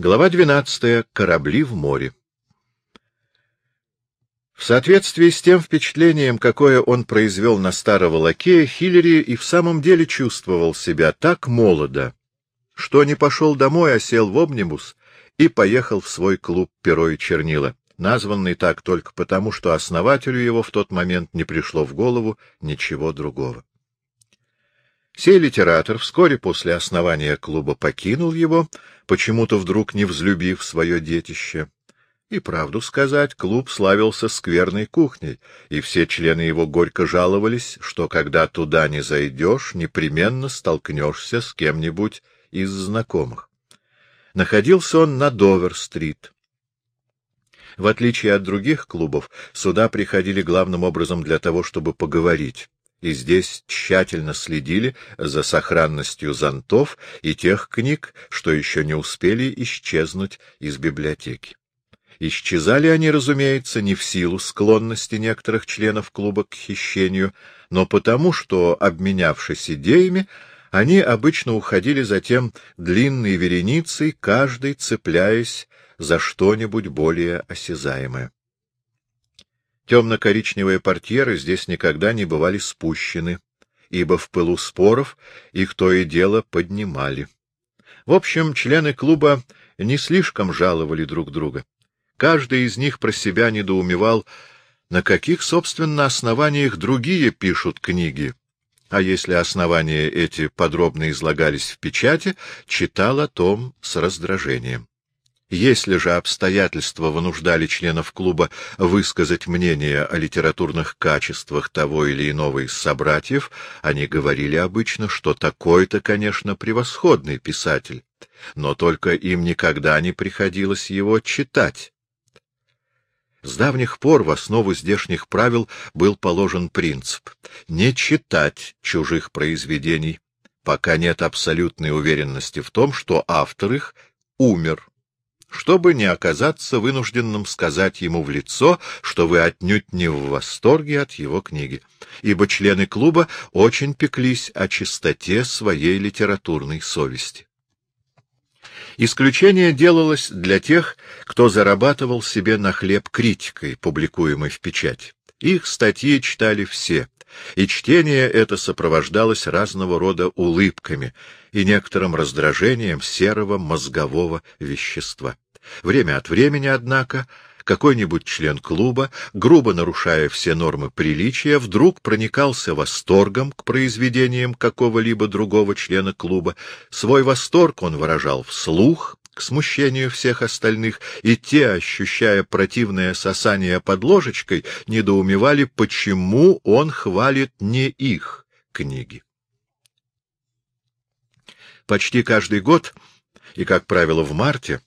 Глава 12. Корабли в море. В соответствии с тем впечатлением, какое он произвел на старого лакея, Хиллери и в самом деле чувствовал себя так молодо, что не пошел домой, а сел в обнимус и поехал в свой клуб «Перо и чернила», названный так только потому, что основателю его в тот момент не пришло в голову ничего другого. Сей литератор вскоре после основания клуба покинул его, почему-то вдруг не взлюбив свое детище. И правду сказать, клуб славился скверной кухней, и все члены его горько жаловались, что когда туда не зайдешь, непременно столкнешься с кем-нибудь из знакомых. Находился он на Довер-стрит. В отличие от других клубов, сюда приходили главным образом для того, чтобы поговорить и здесь тщательно следили за сохранностью зонтов и тех книг, что еще не успели исчезнуть из библиотеки. Исчезали они, разумеется, не в силу склонности некоторых членов клуба к хищению, но потому, что, обменявшись идеями, они обычно уходили затем длинной вереницей, каждый цепляясь за что-нибудь более осязаемое. Темно-коричневые портьеры здесь никогда не бывали спущены, ибо в пылу споров их то и дело поднимали. В общем, члены клуба не слишком жаловали друг друга. Каждый из них про себя недоумевал, на каких, собственно, основаниях другие пишут книги, а если основания эти подробно излагались в печати, читал о том с раздражением. Если же обстоятельства вынуждали членов клуба высказать мнение о литературных качествах того или иного из собратьев, они говорили обычно, что такой-то, конечно, превосходный писатель, но только им никогда не приходилось его читать. С давних пор в основу здешних правил был положен принцип — не читать чужих произведений, пока нет абсолютной уверенности в том, что автор их умер чтобы не оказаться вынужденным сказать ему в лицо, что вы отнюдь не в восторге от его книги, ибо члены клуба очень пеклись о чистоте своей литературной совести. Исключение делалось для тех, кто зарабатывал себе на хлеб критикой, публикуемой в печать. Их статьи читали все, и чтение это сопровождалось разного рода улыбками и некоторым раздражением серого мозгового вещества. Время от времени, однако, какой-нибудь член клуба, грубо нарушая все нормы приличия, вдруг проникался восторгом к произведениям какого-либо другого члена клуба. Свой восторг он выражал вслух, к смущению всех остальных, и те, ощущая противное сосание под ложечкой, недоумевали, почему он хвалит не их книги. Почти каждый год, и, как правило, в марте,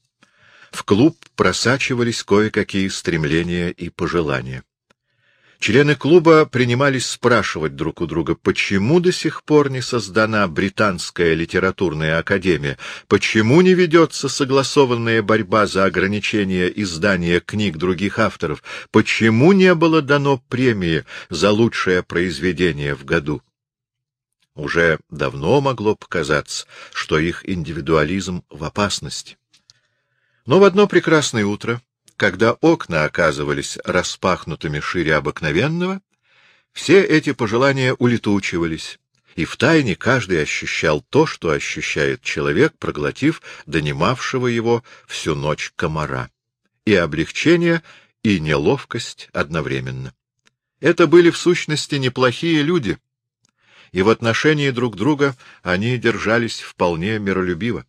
в клуб просачивались кое-какие стремления и пожелания. Члены клуба принимались спрашивать друг у друга, почему до сих пор не создана Британская литературная академия, почему не ведется согласованная борьба за ограничение издания книг других авторов, почему не было дано премии за лучшее произведение в году. Уже давно могло показаться, что их индивидуализм в опасности. Но в одно прекрасное утро, когда окна оказывались распахнутыми шире обыкновенного, все эти пожелания улетучивались, и втайне каждый ощущал то, что ощущает человек, проглотив донимавшего его всю ночь комара. И облегчение, и неловкость одновременно. Это были в сущности неплохие люди, и в отношении друг друга они держались вполне миролюбиво.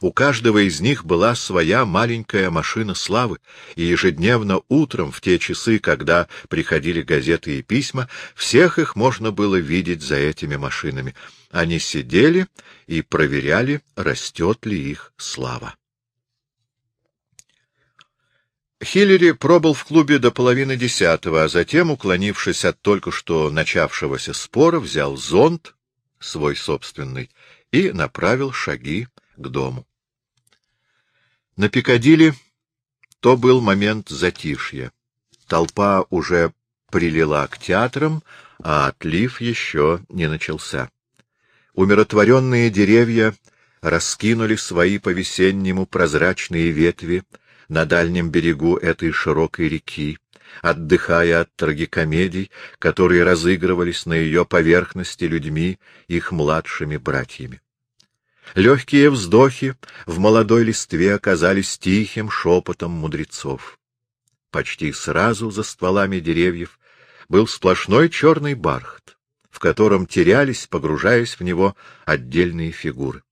У каждого из них была своя маленькая машина славы, и ежедневно утром, в те часы, когда приходили газеты и письма, всех их можно было видеть за этими машинами. Они сидели и проверяли, растет ли их слава. Хиллери пробыл в клубе до половины десятого, а затем, уклонившись от только что начавшегося спора, взял зонт, свой собственный, и направил шаги к дому. На Пикадилли то был момент затишья. Толпа уже прилила к театрам, а отлив еще не начался. Умиротворенные деревья раскинули свои по-весеннему прозрачные ветви на дальнем берегу этой широкой реки, отдыхая от трагикомедий, которые разыгрывались на ее поверхности людьми, их младшими братьями. Легкие вздохи в молодой листве оказались тихим шепотом мудрецов. Почти сразу за стволами деревьев был сплошной черный бархат, в котором терялись, погружаясь в него, отдельные фигуры.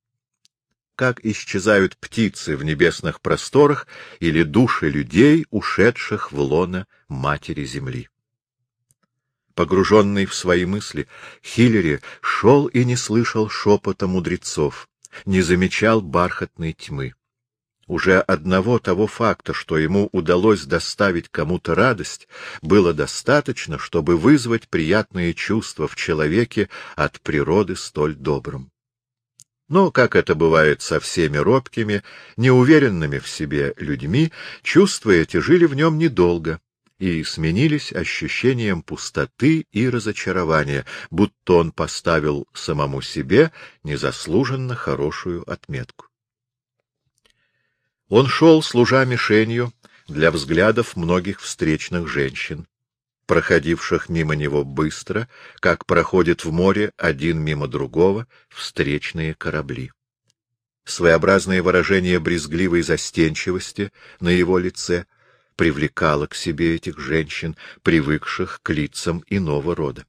Как исчезают птицы в небесных просторах или души людей, ушедших в лоно Матери Земли. Погруженный в свои мысли, Хиллери шел и не слышал шепота мудрецов, не замечал бархатной тьмы. Уже одного того факта, что ему удалось доставить кому-то радость, было достаточно, чтобы вызвать приятные чувства в человеке от природы столь добрым. Но, как это бывает со всеми робкими, неуверенными в себе людьми, чувства эти жили в нем недолго и сменились ощущением пустоты и разочарования, будто он поставил самому себе незаслуженно хорошую отметку. Он шел, служа мишенью, для взглядов многих встречных женщин, проходивших мимо него быстро, как проходит в море один мимо другого встречные корабли. Своеобразное выражение брезгливой застенчивости на его лице привлекало к себе этих женщин, привыкших к лицам иного рода.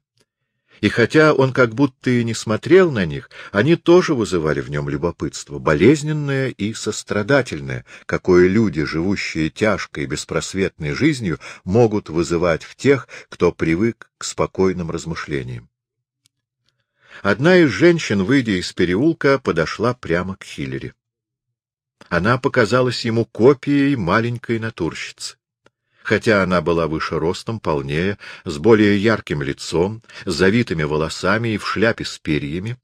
И хотя он как будто и не смотрел на них, они тоже вызывали в нем любопытство, болезненное и сострадательное, какое люди, живущие тяжкой и беспросветной жизнью, могут вызывать в тех, кто привык к спокойным размышлениям. Одна из женщин, выйдя из переулка, подошла прямо к Хиллери. Она показалась ему копией маленькой натурщицы хотя она была выше ростом, полнее, с более ярким лицом, с завитыми волосами и в шляпе с перьями.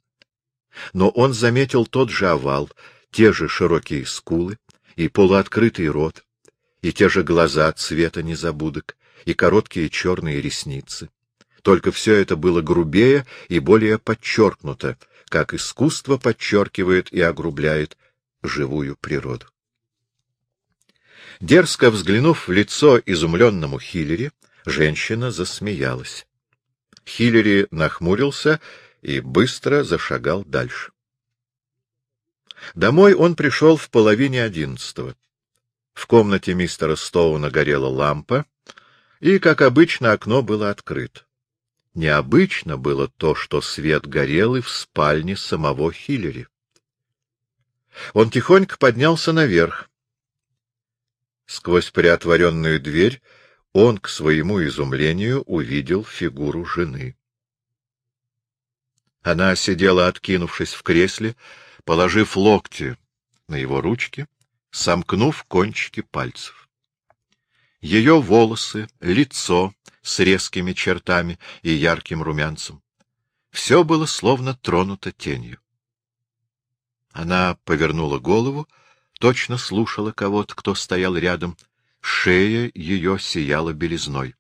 Но он заметил тот же овал, те же широкие скулы и полуоткрытый рот, и те же глаза цвета незабудок, и короткие черные ресницы. Только все это было грубее и более подчеркнуто, как искусство подчеркивает и огрубляет живую природу. Дерзко взглянув в лицо изумленному Хиллери, женщина засмеялась. Хиллери нахмурился и быстро зашагал дальше. Домой он пришел в половине одиннадцатого. В комнате мистера Стоуна горела лампа, и, как обычно, окно было открыто. Необычно было то, что свет горел и в спальне самого Хиллери. Он тихонько поднялся наверх, Сквозь приотворенную дверь он, к своему изумлению, увидел фигуру жены. Она сидела, откинувшись в кресле, положив локти на его ручки, сомкнув кончики пальцев. Ее волосы, лицо с резкими чертами и ярким румянцем — все было словно тронуто тенью. Она повернула голову, точно слушала кого-то, кто стоял рядом. Шея ее сияла белизной.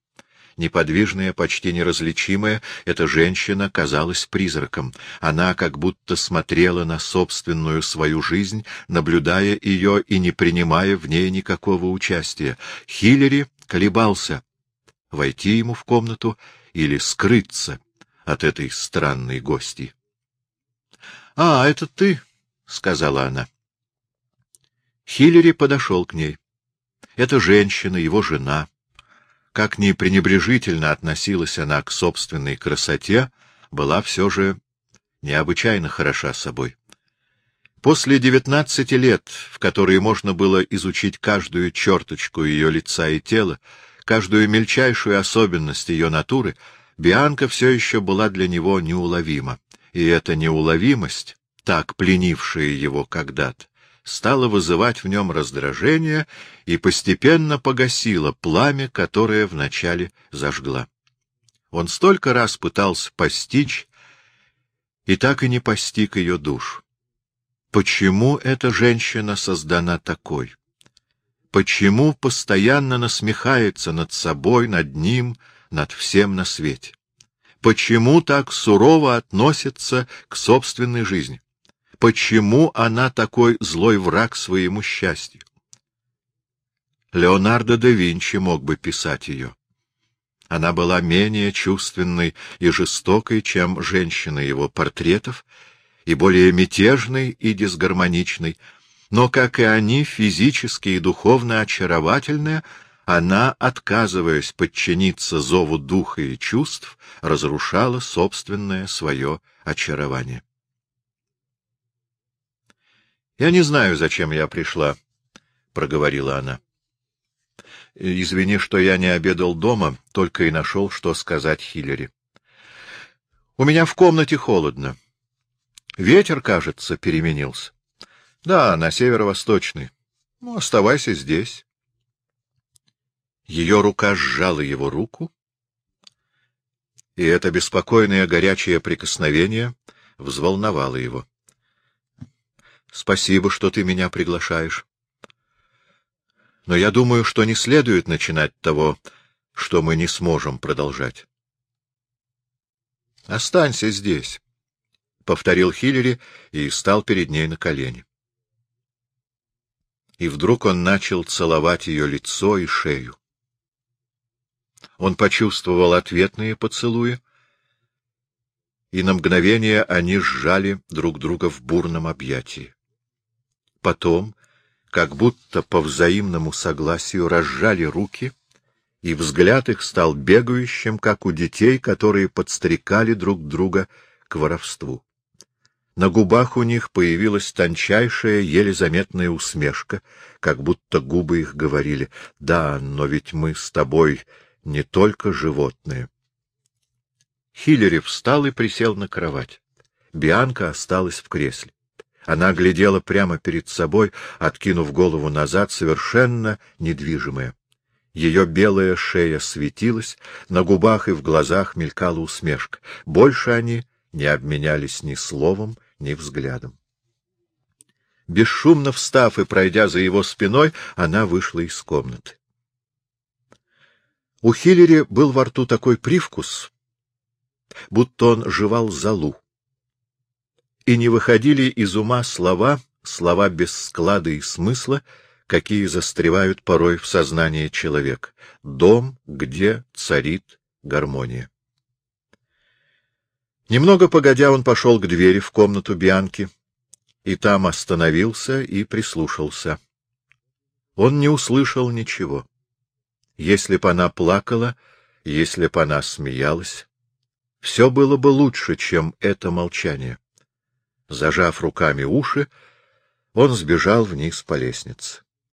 Неподвижная, почти неразличимая, эта женщина казалась призраком. Она как будто смотрела на собственную свою жизнь, наблюдая ее и не принимая в ней никакого участия. Хиллери колебался — войти ему в комнату или скрыться от этой странной гости. — А, это ты, — сказала она. Хиллери подошел к ней. Эта женщина, его жена, как ни пренебрежительно относилась она к собственной красоте, была все же необычайно хороша собой. После девятнадцати лет, в которые можно было изучить каждую черточку ее лица и тела, каждую мельчайшую особенность ее натуры, Бианка все еще была для него неуловима, и эта неуловимость, так пленившая его когда-то, стала вызывать в нем раздражение и постепенно погасила пламя, которое вначале зажгла. Он столько раз пытался постичь, и так и не постиг ее душу. Почему эта женщина создана такой? Почему постоянно насмехается над собой, над ним, над всем на свете? Почему так сурово относится к собственной жизни? Почему она такой злой враг своему счастью? Леонардо да Винчи мог бы писать ее. Она была менее чувственной и жестокой, чем женщины его портретов, и более мятежной и дисгармоничной, но, как и они, физически и духовно очаровательная, она, отказываясь подчиниться зову духа и чувств, разрушала собственное свое очарование. — Я не знаю, зачем я пришла, — проговорила она. — Извини, что я не обедал дома, только и нашел, что сказать Хиллери. — У меня в комнате холодно. Ветер, кажется, переменился. — Да, на северо-восточный. Ну, оставайся здесь. Ее рука сжала его руку, и это беспокойное горячее прикосновение взволновало его. — Спасибо, что ты меня приглашаешь. Но я думаю, что не следует начинать того, что мы не сможем продолжать. — Останься здесь, — повторил Хиллери и стал перед ней на колени. И вдруг он начал целовать ее лицо и шею. Он почувствовал ответные поцелуи, и на мгновение они сжали друг друга в бурном объятии. Потом, как будто по взаимному согласию, разжали руки, и взгляд их стал бегающим, как у детей, которые подстрекали друг друга к воровству. На губах у них появилась тончайшая, еле заметная усмешка, как будто губы их говорили «Да, но ведь мы с тобой не только животные. Хиллери встал и присел на кровать. Бианка осталась в кресле. Она глядела прямо перед собой, откинув голову назад, совершенно недвижимая. Ее белая шея светилась, на губах и в глазах мелькала усмешка. Больше они не обменялись ни словом, ни взглядом. Бесшумно встав и пройдя за его спиной, она вышла из комнаты. У Хиллери был во рту такой привкус, будто он жевал залу. И не выходили из ума слова, слова без склада и смысла, какие застревают порой в сознании человека. Дом, где царит гармония. Немного погодя, он пошел к двери в комнату Бианки, и там остановился и прислушался. Он не услышал ничего. Если б она плакала, если б она смеялась, все было бы лучше, чем это молчание. Зажав руками уши, он сбежал вниз по лестнице.